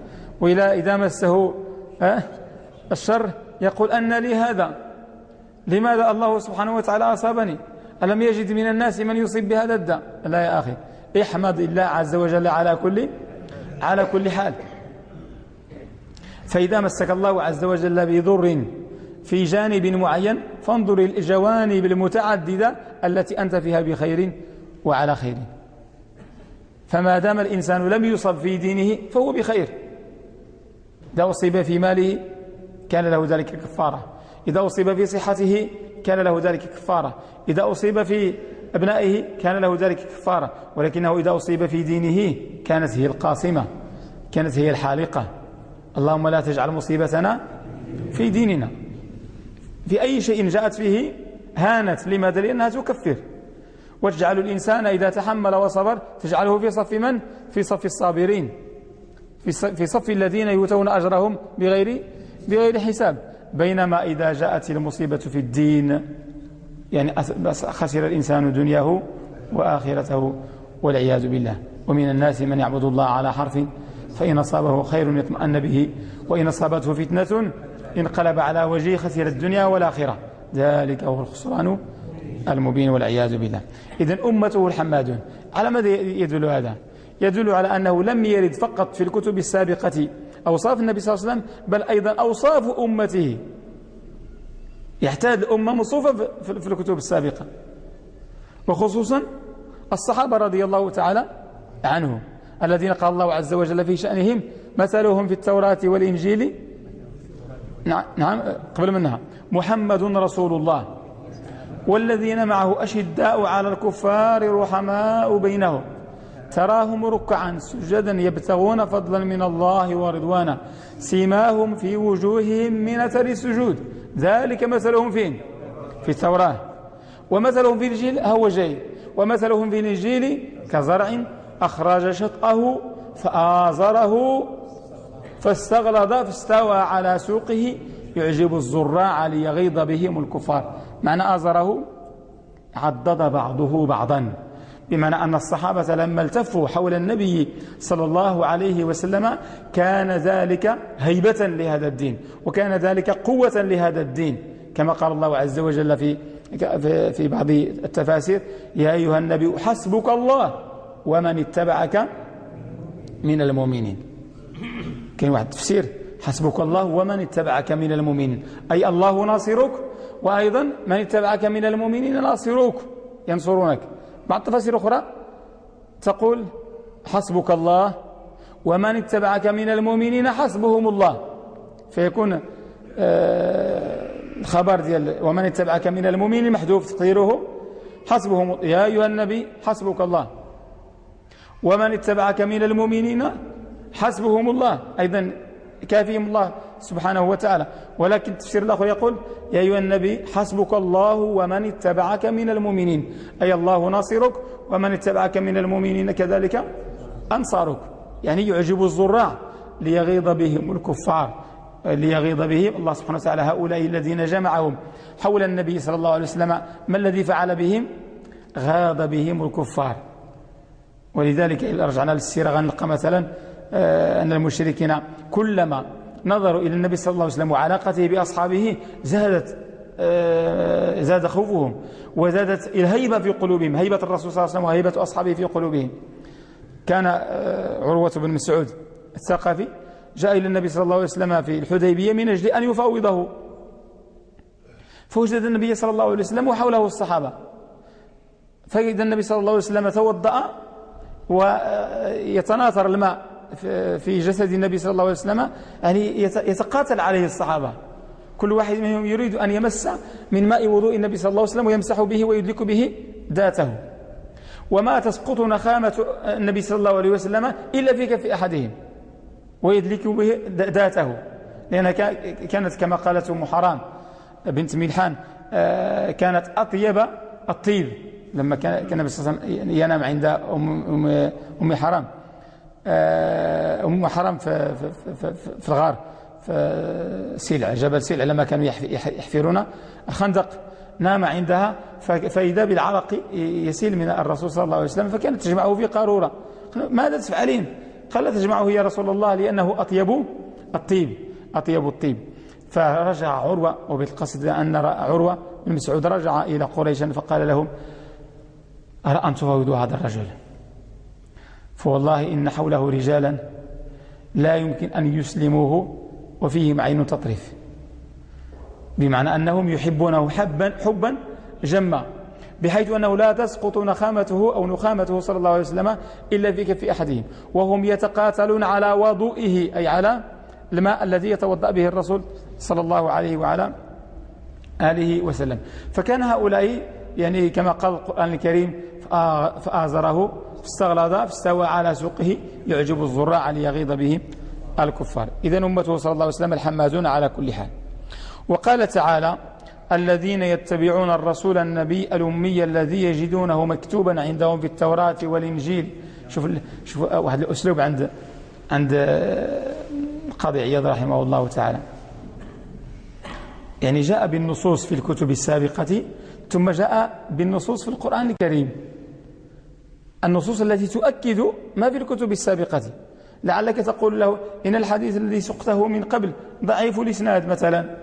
وإذا إذا مسه ها؟ الشر يقول أن لي هذا. لماذا الله سبحانه وتعالى أصابني؟ ألم يجد من الناس من يصيب بهذا الداء؟ لا يا أخي. احمد الله عز وجل على كل على كل حال. فإذا مسك الله عز وجل بضر في جانب معين فانظر الجوانب المتعددة التي أنت فيها بخير وعلى خير. فما دام الإنسان لم يصب في دينه فهو بخير. إذا أصيب في ماله كان له ذلك كفارة. إذا أصيب في صحته كان له ذلك كفارة. إذا أصيب في أبنائه كان له ذلك كفارة. ولكنه إذا أصيب في دينه كانت هي القاسمة كانت هي الحالقة. اللهم لا تجعل مصيبتنا في ديننا. في أي شيء جاءت فيه هانت لماذا لأنها تكفر. وتجعل الإنسان إذا تحمل وصبر تجعله في صف من؟ في صف الصابرين. في صف الذين يؤتون أجرهم بغير, بغير حساب. بينما إذا جاءت المصيبة في الدين يعني خسر الإنسان دنياه وآخرته والعياذ بالله. ومن الناس من يعبد الله على حرف فإن أصابه خير يطمئن به وإن أصابته فتنة انقلب على وجهه خسر الدنيا والآخرة. ذلك هو الخسران المبين والعياذ بالله. إذا أمته الحمادون على ماذا يدل هذا؟ يدل على أنه لم يرد فقط في الكتب السابقة أوصاف النبي صلى الله عليه وسلم بل أيضا أوصاف أمته. يحتاج الأمة مصوفة في الكتب السابقة. وخصوصا الصحابة رضي الله تعالى عنهم. الذين قال الله عز وجل في شأنهم مثلهم في التوراة والإنجيل. نعم, نعم قبل منها. محمد رسول الله. والذين معه أشداء على الكفار رحماء بينهم. تراهم ركعا سجدا يبتغون فضلا من الله ورضوانا. سيماهم في وجوههم من أثر السجود. ذلك مثلهم فين؟ في التوراة. ومثلهم في الإنجيل هو جاي ومثلهم في الإنجيل كزرع. أخرج شطأه فآزره فاستغلظ فاستوى على سوقه يعجب الزراع ليغيظ بهم الكفار. معنى آزره؟ عضد بعضه بعضا. بمعنى أن الصحابة لما التفوا حول النبي صلى الله عليه وسلم كان ذلك هيبة لهذا الدين وكان ذلك قوة لهذا الدين. كما قال الله عز وجل في في بعض التفاسير يا أيها النبي حسبك الله. ومن اتبعك من المؤمنين. كان واحد تفسير حسبك الله ومن اتبعك من المؤمنين. أي الله ناصرك وأيضا من اتبعك من المؤمنين ناصروك ينصرونك. بعض التفاسير أخرى تقول حسبك الله ومن اتبعك من المؤمنين حسبهم الله. فيكون آه، الخبر ديال ومن اتبعك من المؤمنين محذوف تقديره. حسبهم يا أيها النبي حسبك الله. ومن اتبعك من المؤمنين حسبهم الله. أيضا كافيهم الله سبحانه وتعالى. ولكن التفسير الآخر يقول يا أيها النبي حسبك الله ومن اتبعك من المؤمنين. أي الله ناصرك ومن اتبعك من المؤمنين كذلك أنصارك. يعني يعجب الزراع ليغيظ بهم الكفار ليغيظ بهم الله سبحانه وتعالى. هؤلاء الذين جمعهم حول النبي صلى الله عليه وسلم ما الذي فعل بهم؟ غاض بهم الكفار. ولذلك إذا رجعنا للسيرة غنلقى مثلا آه، أن المشركين كلما نظروا إلى النبي صلى الله عليه وسلم وعلاقته بأصحابه زادت آه، زاد خوفهم وزادت الهيبة في قلوبهم هيبة الرسول صلى الله عليه وسلم وهيبة أصحابه في قلوبهم. كان آه، عروة بن مسعود الثقفي جاء إلى النبي صلى الله عليه وسلم في الحديبية من أجل أن يفاوضه فوجد النبي صلى الله عليه وسلم وحوله الصحابة. فإذا النبي صلى الله عليه وسلم توضأ ويتناثر الماء في جسد النبي صلى الله عليه وسلم يعني يتقاتل عليه الصحابة. كل واحد منهم يريد أن يمس من ماء وضوء النبي صلى الله عليه وسلم ويمسح به ويدلك به ذاته. وما تسقط نخامة النبي صلى الله عليه وسلم إلا في كف أحدهم ويدلك به ذاته. لأنها كانت كما قالت أم حرام بنت ملحان آه، كانت أطيب الطيب. لما كان النبي صلى الله عليه وسلم ينام عند أم, أم حرام. آه، أم حرام في, في, في, في الغار في سلع جبل سلع لما كانوا يحفرون. الخندق نام عندها فإذا بالعرق يسيل من الرسول صلى الله عليه وسلم فكانت تجمعه في قارورة. ماذا تفعلين؟ قال تجمعه يا رسول الله لأنه أطيب الطيب أطيب الطيب. فرجع عروة وبالقصد أن عروة بن مسعود رجع إلى قريش فقال لهم أرى أن تفاوضوا هذا الرجل. فوالله إن حوله رجالا لا يمكن أن يسلموه وفيهم عين تطرف بمعنى أنهم يحبونه حبا, حبا جما بحيث أنه لا تسقط نخامته أو نخامته صلى الله عليه وسلم إلا في كف أحدهم. وهم يتقاتلون على وضوئه أي على الماء الذي يتوضأ به الرسول صلى الله عليه وعلى آله وسلم. فكان هؤلاء يعني كما قال القرآن الكريم فآزره فاستغلظ فاستوى على سوقه يعجب الزراع ليغيظ به الكفار. إذا أمته صلى الله عليه وسلم الحمازون على كل حال. وقال تعالى الذين يتبعون الرسول النبي الأمي الذي يجدونه مكتوبا عندهم في التوراة والإنجيل. شوف شوف واحد الأسلوب عند عند القاضي عياض رحمه الله تعالى. يعني جاء بالنصوص في الكتب السابقة ثم جاء بالنصوص في القرآن الكريم. النصوص التي تؤكد ما في الكتب السابقة. لعلك تقول له إن الحديث الذي سقته من قبل ضعيف الإسناد مثلا.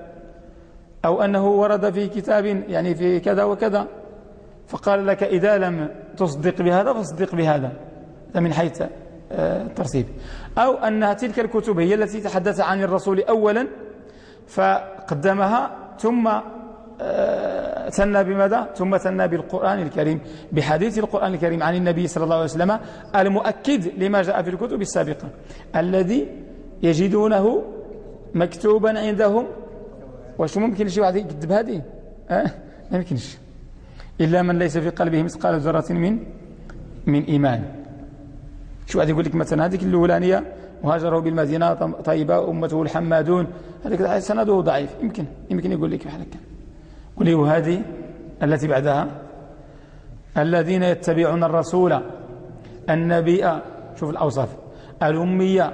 أو أنه ورد في كتاب يعني في كذا وكذا. فقال لك إذا لم تصدق بهذا فاصدق بهذا. من حيث الترتيب. آه، أو أن تلك الكتب هي التي تحدث عن الرسول أولا فقدمها ثم ثنى بماذا؟ ثم ثنى بالقرآن الكريم بحديث القرآن الكريم عن النبي صلى الله عليه وسلم المؤكد لما جاء في الكتب السابقة الذي يجدونه مكتوبا عندهم. واش ممكن شي واحد يكذب هذه؟ أه؟ ما يمكنش. إلا من ليس في قلبه مثقال ذرة من من إيمان. شو واحد يقول لك مثلا هذيك الأولانية وهاجروا بالمدينة طيبة أمته الحمادون هذيك سنده ضعيف. يمكن يمكن يقول لك بحال هكا. قولي وهذه التي بعدها. الذين يتبعون الرسول النبي شوف الأوصاف الأمية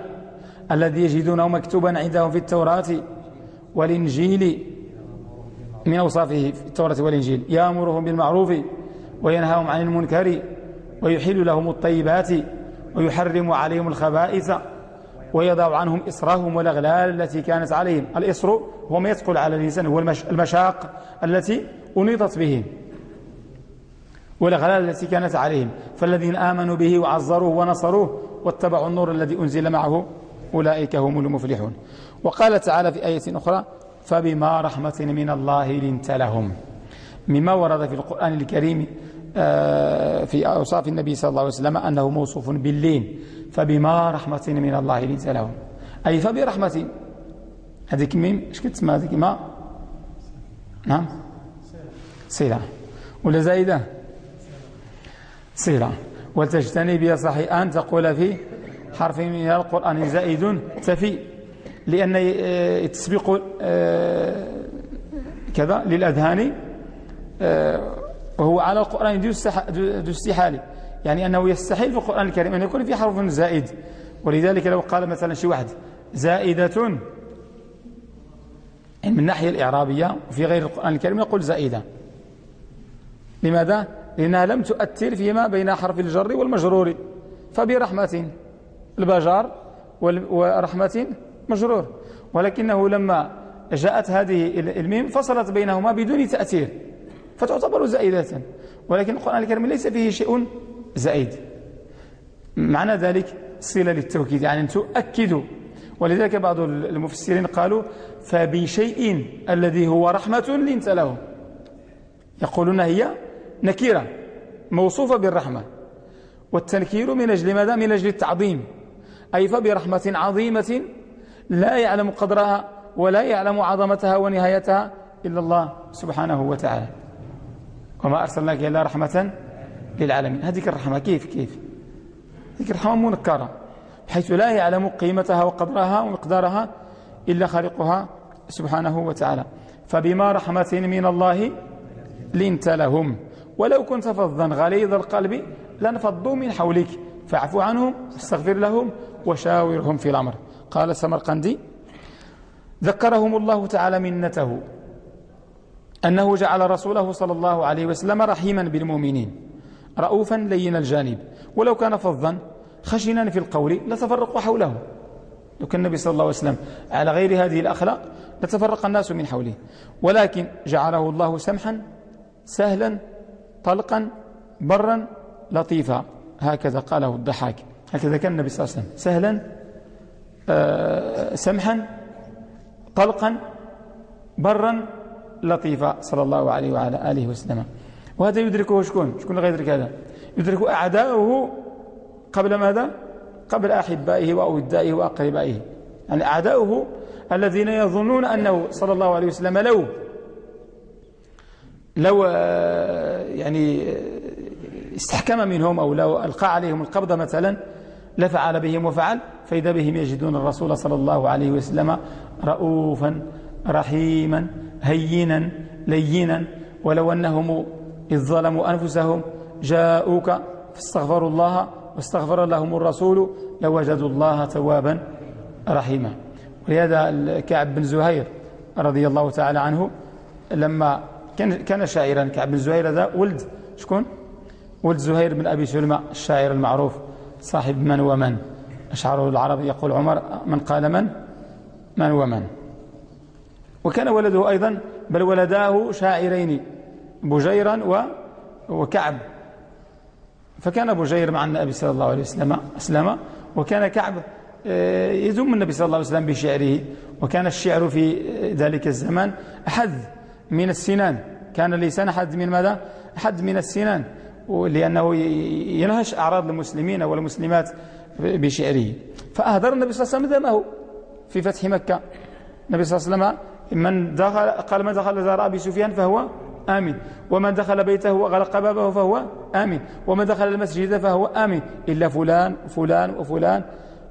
الذي يجدونه مكتوبا عندهم في التوراة والإنجيل من أوصافه في التوراة والإنجيل. يأمرهم بالمعروف وينهاهم عن المنكر ويحل لهم الطيبات ويحرم عليهم الخبائث. ويضع عنهم إصرهم والأغلال التي كانت عليهم. الإصر هو ما يثقل على الإنسان هو المشاق التي أنيطت بهم والأغلال التي كانت عليهم. فالذين آمنوا به وعزروه ونصروه واتبعوا النور الذي أنزل معه أولئك هم المفلحون. وقال تعالى في آية أخرى فبما رحمة من الله لنت لهم. مما ورد في القرآن الكريم في أوصاف النبي صلى الله عليه وسلم أنه موصوف باللين فبما رحمة من الله لنت لهم. أي فبرحمة. هذيك ميم إيش كتسمى هذيك ما نعم. صلة ولا زايدة؟ صلة وتجتنب يا صحي أن تقول في حرف من القرآن زائد تفي لأن التسبيق آه، كذا للأذهان آه، وهو على القرآن ذو استحالة. يعني أنه يستحيل في القرآن الكريم أن يكون في حرف زائد. ولذلك لو قال مثلا شي واحد زائدة. يعني من الناحية الإعرابية وفي غير القرآن الكريم يقول زائدة. لماذا؟ لأنها لم تؤثر فيما بين حرف الجر والمجرور. فبرحمة البجار ورحمة مجرور. ولكنه لما جاءت هذه الميم فصلت بينهما بدون تأثير. فتعتبر زائدة. ولكن القرآن الكريم ليس فيه شيء زائد. معنى ذلك صلة للتوكيد يعني تؤكد. ولذلك بعض المفسرين قالوا فبشيء الذي هو رحمة لنت له يقولون هي نكيرة موصوفة بالرحمة. والتنكير من أجل ماذا؟ من أجل التعظيم. أي فبرحمة عظيمة لا يعلم قدرها ولا يعلم عظمتها ونهايتها إلا الله سبحانه وتعالى. وما أرسلناك إلا رحمة للعالمين. هذه الرحمة. كيف كيف؟ هذه الرحمة منكرة بحيث لا يعلم قيمتها وقدرها ومقدارها إلا خالقها سبحانه وتعالى. فبما رحمة من الله لنت لهم. ولو كنت فظا غليظ القلب لانفضوا من حولك. فاعف عنهم واستغفر لهم وشاورهم في الأمر. قال سمرقندي ذكرهم الله تعالى منته. أنه جعل رسوله صلى الله عليه وسلم رحيما بالمؤمنين رؤوفا لين الجانب ولو كان فظا خشنا في القول لتفرقوا حوله. لو كان النبي صلى الله عليه وسلم على غير هذه الأخلاق لتفرق الناس من حوله. ولكن جعله الله سمحا سهلا طلقا برا لطيفا. هكذا قاله الضحاك. هكذا كان النبي صلى الله عليه وسلم سهلا آه، سمحا طلقا برا لطيفا صلى الله عليه وعلى آله وسلم. وهذا يدركه شكون؟ شكون اللي غيدرك هذا؟ يدرك أعداؤه قبل ماذا؟ قبل أحبائه وأودائه وأقربائه. يعني أعداؤه الذين يظنون أنه صلى الله عليه وسلم لو لو آه، يعني استحكم منهم أو لو ألقى عليهم القبض مثلا لفعل بهم وفعل فإذا بهم يجدون الرسول صلى الله عليه وسلم رؤوفا رحيما. هينا لينا ولو أنهم إذ ظلموا أنفسهم جاءوك فاستغفروا الله واستغفر لهم الرسول لوجدوا الله توابا رحيما. ولهذا كعب بن زهير رضي الله تعالى عنه لما كان كان شاعرا. كعب بن زهير هذا ولد شكون؟ ولد زهير بن أبي سلمى الشاعر المعروف صاحب من ومن. أشعره العربي يقول عمر من قال من؟ من ومن. وكان ولده أيضا بل ولداه شاعرين بجيرا وكعب. فكان بجير مع النبي صلى الله عليه وسلم أسلم وكان كعب آه، يذم النبي صلى الله عليه وسلم بشعره. وكان الشعر في ذلك الزمان أحد من السنان. كان اللسان أحد من ماذا؟ أحد من السنان. لأنه ينهش أعراض المسلمين والمسلمات بشعره. فأهدر النبي صلى الله عليه وسلم دمه في فتح مكة. النبي صلى الله عليه وسلم من دخل قال من دخل دار أبي سفيان فهو آمن. ومن دخل بيته وغلق بابه فهو آمن. ومن دخل المسجد فهو آمن. إلا فلان وفلان وفلان.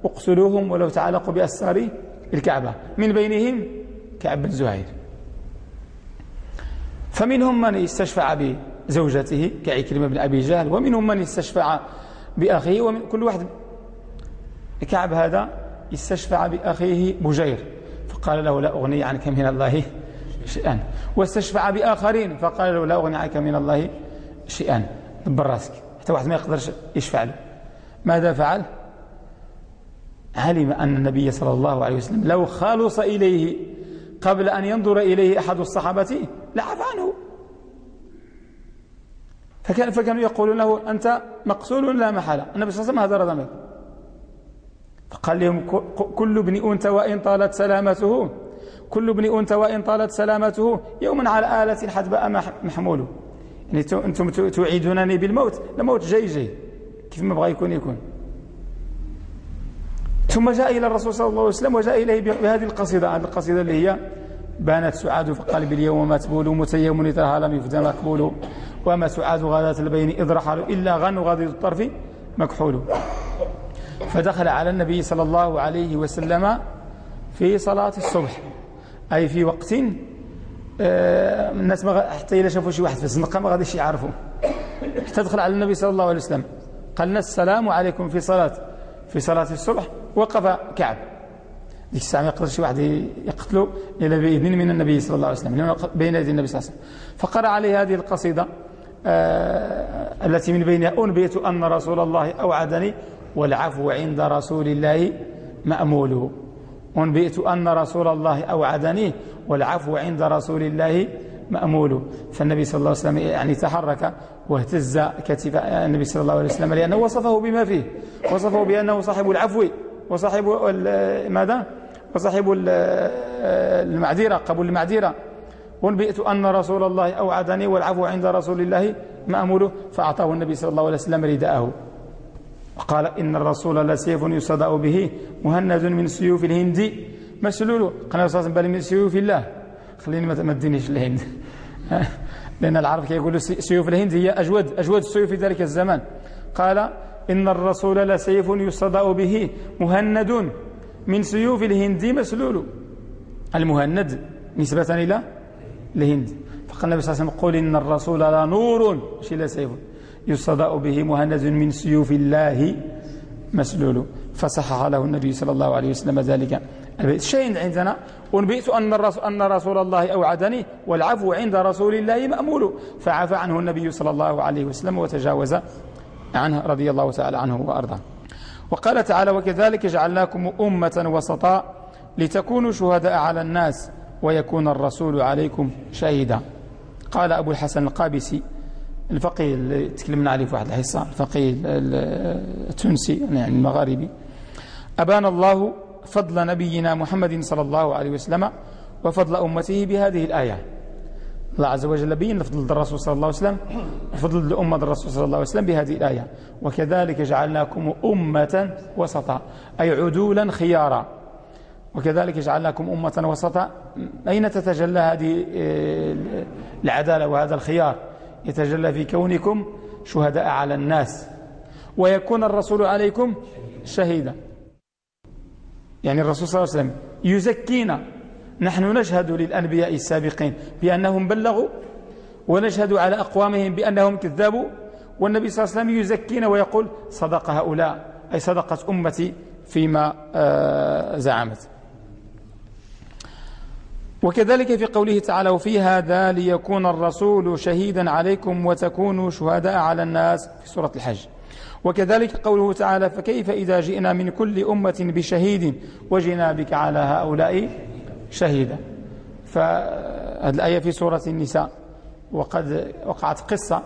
اقتلوهم ولو تعلقوا بأسار الكعبة. من بينهم كعب بن زهير. فمنهم من استشفع بزوجته كعكرمة بن أبي جهل. ومنهم من استشفع بأخيه. ومن كل واحد كعب هذا استشفع بأخيه بجير. فقال له لا أغني عنك من الله شيئا. واستشفع بآخرين فقال له لا أغني عنك من الله شيئا. دبر راسك حتى واحد ما يقدرش يشفع له. ماذا فعل؟ علم أن النبي صلى الله عليه وسلم لو خالص إليه قبل أن ينظر إليه أحد الصحابة لعف عنه. فكان فكانوا يقولون له أنت مقتول لا محالة. النبي صلى الله عليه وسلم هذا ذمك فقال لهم كل ابن أنثى وإن طالت سلامته كل ابن أنثى وإن طالت سلامته يوما على آلة حدباء محمول. يعني أنتم توعدونني بالموت الموت جاي جاي. كيف ما بغى يكون يكون. ثم جاء إلى الرسول صلى الله عليه وسلم وجاء إليه بهذه القصيدة هذه القصيدة اللي هي بانت سعاد فقلب اليوم متبول متيم يترها لم يفدى مقبول. وما سعاد غادات البين إذ رحلوا إلا غن غادي الطرف مكحول. فدخل على النبي صلى الله عليه وسلم في صلاة الصبح. أي في وقت آه، الناس ما حتى إذا شافوا شي واحد في الزنقة ما غاديش يعرفوا. حتى دخل على النبي صلى الله عليه وسلم. قال لنا السلام عليكم في صلاة في صلاة الصبح. وقف كعب. ديك الساعة ما يقدر شي واحد يقتله إلا بإذن من النبي صلى الله عليه وسلم بين يدي النبي صلى الله عليه وسلم. فقرأ عليه هذه القصيدة آه التي من بينها أنبيت أن رسول الله أوعدني والعفو عند رسول الله مأموله أنبئت أن رسول الله أوعدني والعفو عند رسول الله مأمول. فالنبي صلى الله عليه وسلم يعني تحرك واهتز كتف النبي صلى الله عليه وسلم لأنه وصفه بما فيه. وصفه بأنه صاحب العفو وصاحب ماذا؟ وصاحب المعذرة قبول المعذرة. ونبئت أن رسول الله أوعدني والعفو عند رسول الله مأمول. فأعطاه النبي صلى الله عليه وسلم رداءه. وقال إن الرسول لسيف يصدأ به مهند من سيوف الهند. مسلول. قال الرسول بل من سيوف الله. خليني ما تدينيش الهند. لأن العرب كيقولوا سيوف الهند هي أجود أجود السيوف في ذلك الزمان. قال إن الرسول لسيف يصدأ به مهند من سيوف الهند. مسلول. المهند نسبة إلى الهند. فقال النبي صلى الله عليه وسلم قل إن الرسول لنور. مش لا سيف يصدأ به مهند من سيوف الله مسلول. فصحح له النبي صلى الله عليه وسلم ذلك. الشيء عندنا. ونبئت أن أن رسول الله أوعدني والعفو عند رسول الله مأمول. فعفى عنه النبي صلى الله عليه وسلم وتجاوز عنه رضي الله تعالى عنه وأرضاه. وقال تعالى وكذلك جعلناكم أمة وسطاء لتكونوا شهداء على الناس ويكون الرسول عليكم شهيدا. قال أبو الحسن القابسي الفقيه اللي تكلمنا عليه في واحد الحصة الفقيه التونسي يعني المغاربي. أبان الله فضل نبينا محمد صلى الله عليه وسلم وفضل أمته بهذه الآية. الله عز وجل بين فضل الرسول صلى الله عليه وسلم وفضل الأمة الرسول صلى الله عليه وسلم بهذه الآية. وكذلك جعلناكم أمة وسطا أي عدولا خيارا. وكذلك جعلناكم أمة وسطا أين تتجلى هذه آه، العدالة وهذا الخيار؟ يتجلى في كونكم شهداء على الناس ويكون الرسول عليكم شهيدا. يعني الرسول صلى الله عليه وسلم يزكينا. نحن نشهد للأنبياء السابقين بأنهم بلغوا ونشهد على أقوامهم بأنهم كذابوا. والنبي صلى الله عليه وسلم يزكينا ويقول صدق هؤلاء أي صدقت أمتي فيما آه، زعمت. وكذلك في قوله تعالى وفي هذا ليكون الرسول شهيدا عليكم وتكونوا شهداء على الناس في سورة الحج. وكذلك قوله تعالى فكيف إذا جئنا من كل أمة بشهيد وجئنا بك على هؤلاء شهيدا. فهذه الآية في سورة النساء. وقد وقعت قصة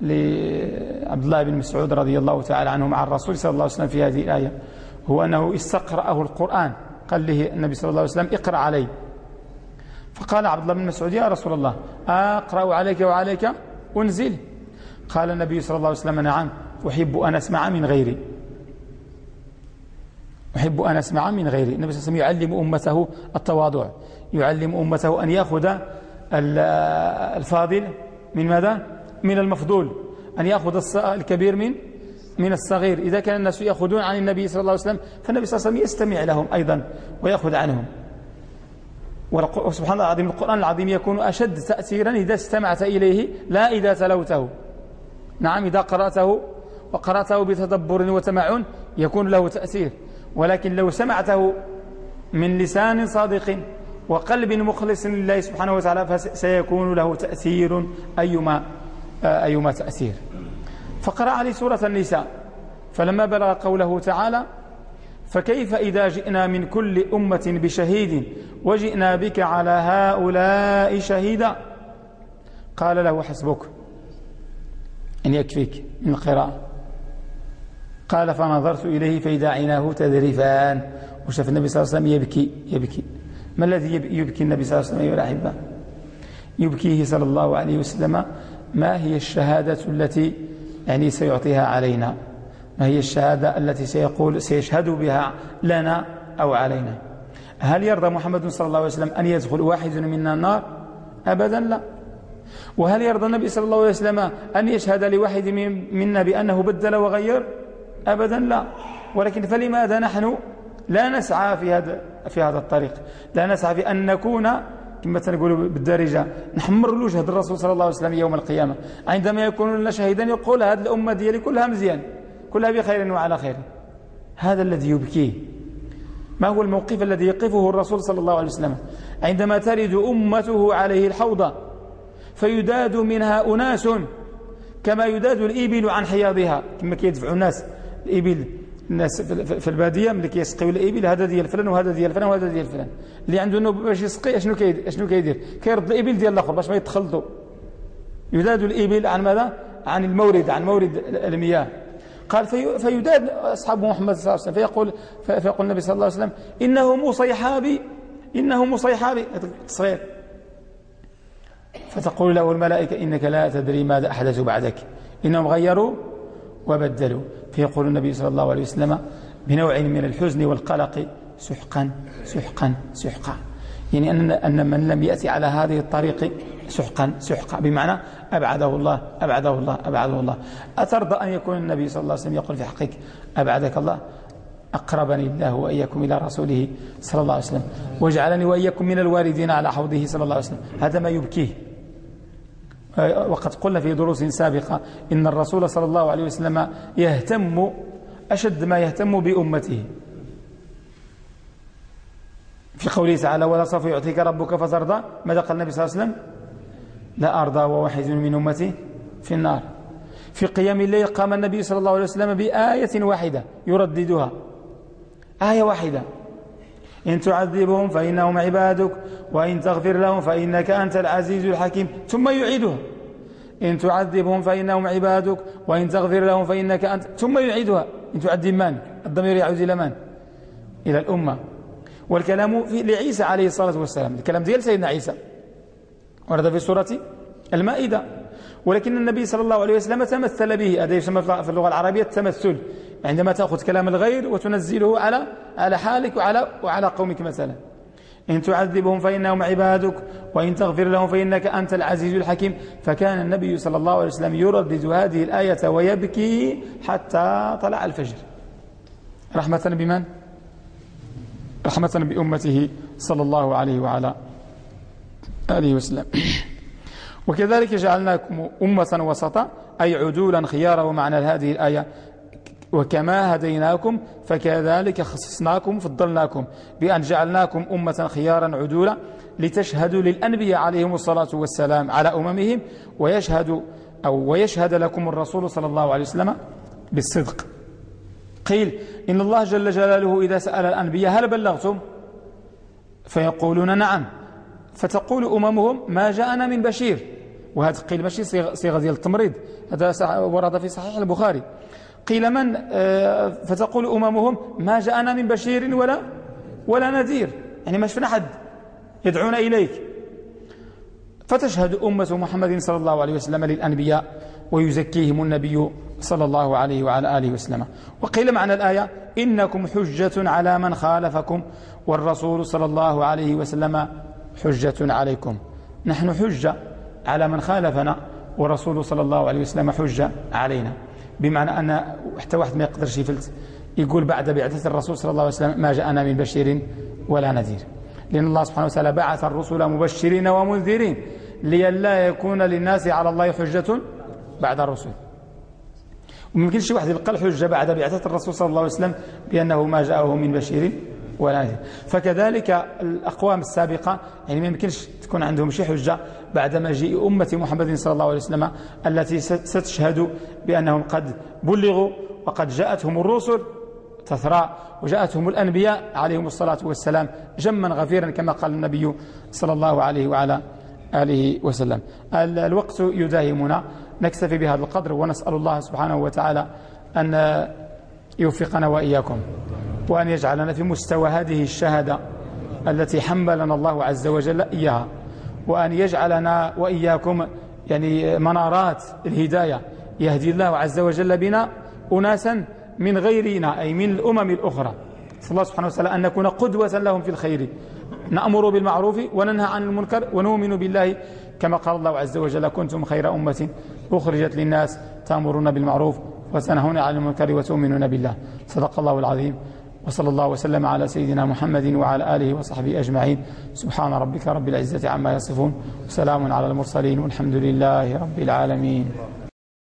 لعبد الله بن مسعود رضي الله تعالى عنه مع الرسول صلى الله عليه وسلم في هذه الآية. هو أنه استقرأه القرآن. قال له النبي صلى الله عليه وسلم اقرأ علي فقال عبد الله بن مسعود يا رسول الله أقرأ عليك وعليك أنزل. قال النبي صلى الله عليه وسلم نعم أحب أن أسمع من غيري. أحب أن أسمع من غيري. النبي صلى الله عليه وسلم يعلم أمته التواضع يعلم أمته أن يأخذ الفاضل من ماذا؟ من المفضول أن يأخذ الكبير من من الصغير. إذا كان الناس يأخذون عن النبي صلى الله عليه وسلم فالنبي صلى الله عليه وسلم يستمع لهم أيضا ويأخذ عنهم. وسبحان الله العظيم القرآن العظيم يكون أشد تأثيرا إذا استمعت إليه لا إذا تلوته. نعم إذا قرأته وقرأته بتدبر وتمعن يكون له تأثير. ولكن لو سمعته من لسان صادق وقلب مخلص لله سبحانه وتعالى فسيكون له تأثير أيما أيما تأثير. فقرأ علي سورة النساء فلما بلغ قوله تعالى فكيف إذا جئنا من كل أمة بشهيد وجئنا بك على هؤلاء شهيدا؟ قال له حسبك إن يكفيك من القراءة قال فنظرت إليه فإذا عيناه تذرفان. وشاف النبي صلى الله عليه وسلم يبكي يبكي. ما الذي يبكي النبي صلى الله عليه وسلم يبكيه صلى الله عليه وسلم ما هي الشهادة التي يعني سيعطيها علينا؟ ما هي الشهادة التي سيقول سيشهد بها لنا أو علينا. هل يرضى محمد صلى الله عليه وسلم أن يدخل واحد منا النار؟ أبدا لا. وهل يرضى النبي صلى الله عليه وسلم أن يشهد لواحد منا بأنه بدل وغير؟ أبدا لا. ولكن فلماذا نحن لا نسعى في هذا في هذا الطريق؟ لا نسعى في أن نكون كما تنقول بالدارجة نحمر الوجه الرسول صلى الله عليه وسلم يوم القيامة. عندما يكون لنا شهيدا يقول هذه الأمة ديالي كلها مزيان. كلها بخير وعلى خير. هذا الذي يبكيه. ما هو الموقف الذي يقفه الرسول صلى الله عليه وسلم؟ عندما ترد أمته عليه الحوض فيداد منها أناس كما يداد الإبل عن حياضها. كما كيدفع الناس. الإبل الناس في البادية ملي كيسقيو الإبل هذا ديال فلان وهذا ديال فلان وهذا ديال فلان. اللي عنده نوب باش يسقي أشنو كيدير أشنو كيدير؟ كيرد الإبل ديال الآخر باش ما يتخلطوا يداد الإبل عن ماذا؟ عن المورد عن مورد المياه. قال في فيداد أصحاب محمد صلى الله عليه وسلم فيقول, فيقول النبي صلى الله عليه وسلم إنه مصيحابي إنه مصيحابي صغير فتقول له الملائكة إنك لا تدري ماذا أحدثوا بعدك. إنهم غيروا وبدلوا. فيقول النبي صلى الله عليه وسلم بنوع من الحزن والقلق سحقا سحقا سحقا. يعني أن, أن من لم يأتي على هذه الطريق سحقا سحقا. بمعنى أبعده الله أبعده الله أبعده الله. أترضى أن يكون النبي صلى الله عليه وسلم يقول في حقك أبعدك الله. أقربني الله وإياكم إلى رسوله صلى الله عليه وسلم. وجعلني وإياكم من الواردين على حوضه صلى الله عليه وسلم. هذا ما يبكيه. وقد قلنا في دروس سابقة إن الرسول صلى الله عليه وسلم يهتم أشد ما يهتم بأمته. في قوله تعالى ولا سوف يعطيك ربك فترضى. ماذا قال النبي صلى الله عليه وسلم؟ لا أرضى وواحد من أمتي في النار. في قيام الليل قام النبي صلى الله عليه وسلم بآية واحدة يرددها. آية واحدة. إن تعذبهم فإنهم عبادك وإن تغفر لهم فإنك أنت العزيز الحكيم. ثم يعيدها. إن تعذبهم فإنهم عبادك وإن تغفر لهم فإنك أنت. ثم يعيدها. إن تعذب من؟ الضمير يعود إلى من؟ إلى الأمة. والكلام لعيسى عليه الصلاة والسلام. الكلام ديال سيدنا عيسى. ورد في سورة المائدة. ولكن النبي صلى الله عليه وسلم تمثل به. هذا يسمى في اللغة العربية التمثل. عندما تأخذ كلام الغير وتنزله على على حالك وعلى وعلى قومك مثلا. إن تعذبهم فإنهم عبادك وإن تغفر لهم فإنك أنت العزيز الحكيم. فكان النبي صلى الله عليه وسلم يردد هذه الآية ويبكي حتى طلع الفجر. رحمة بمن؟ رحمة بأمته صلى الله عليه وعلى آله وسلم. وكذلك جعلناكم أمة وسطا أي عدولا خيارا ومعنى هذه الآية. وكما هديناكم فكذلك خصصناكم فضلناكم بأن جعلناكم أمة خيارا عدولا لتشهدوا للأنبياء عليهم الصلاة والسلام على أممهم ويشهد أو ويشهد لكم الرسول صلى الله عليه وسلم بالصدق. قيل إن الله جل جلاله إذا سأل الأنبياء هل بلغتم؟ فيقولون نعم. فتقول أممهم ما جاءنا من بشير. وهذا قيل ماشي صيغة ديال التمريض. هذا ورد في صحيح البخاري. قيل من؟ آه، فتقول أممهم ما جاءنا من بشير ولا ولا نذير. يعني ما شفنا حد يدعون إليك. فتشهد أمة محمد صلى الله عليه وسلم للأنبياء ويزكيهم النبي صلى الله عليه وعلى آله وسلم. وقيل معنى الآية إنكم حجة على من خالفكم والرسول صلى الله عليه وسلم حجة عليكم. نحن حجة على من خالفنا ورسول صلى الله عليه وسلم حجة علينا. بمعنى أن حتى واحد ما يقدرش يفلت يقول بعد بعثة الرسول صلى الله عليه وسلم ما جاءنا من بشير ولا نذير. لأن الله سبحانه وتعالى بعث الرسل مبشرين ومنذرين لئلا يكون للناس على الله حجة بعد الرسل. وممكن شي واحد يلقى الحجة بعد بعثة الرسول صلى الله عليه وسلم بأنه ما جاءه من بشير نذير فكذلك الأقوام السابقة يعني ما يمكنش تكون عندهم شي حجة بعد مجيء أمة محمد صلى الله عليه وسلم التي ستشهد بأنهم قد بلغوا وقد جاءتهم الرسل تثراء وجاءتهم الأنبياء عليهم الصلاة والسلام جما غفيرا كما قال النبي صلى الله عليه وعلى آله وسلم. الوقت يداهمنا. نكتفي بهذا القدر ونسأل الله سبحانه وتعالى أن يوفقنا وإياكم وأن يجعلنا في مستوى هذه الشهادة التي حملنا الله عز وجل إياها وأن يجعلنا وإياكم يعني منارات الهداية يهدي الله عز وجل بنا أناسا من غيرنا أي من الأمم الأخرى. صلى الله سبحانه وتعالى أن نكون قدوة لهم في الخير. نأمر بالمعروف وننهى عن المنكر ونؤمن بالله. كما قال الله عز وجل كنتم خير أمة أخرجت للناس تأمرون بالمعروف وتنهون عن المنكر وتؤمنون بالله. صدق الله العظيم. وصلى الله وسلم على سيدنا محمد وعلى آله وصحبه أجمعين. سبحان ربك رب العزة عما يصفون. وسلام على المرسلين والحمد لله رب العالمين.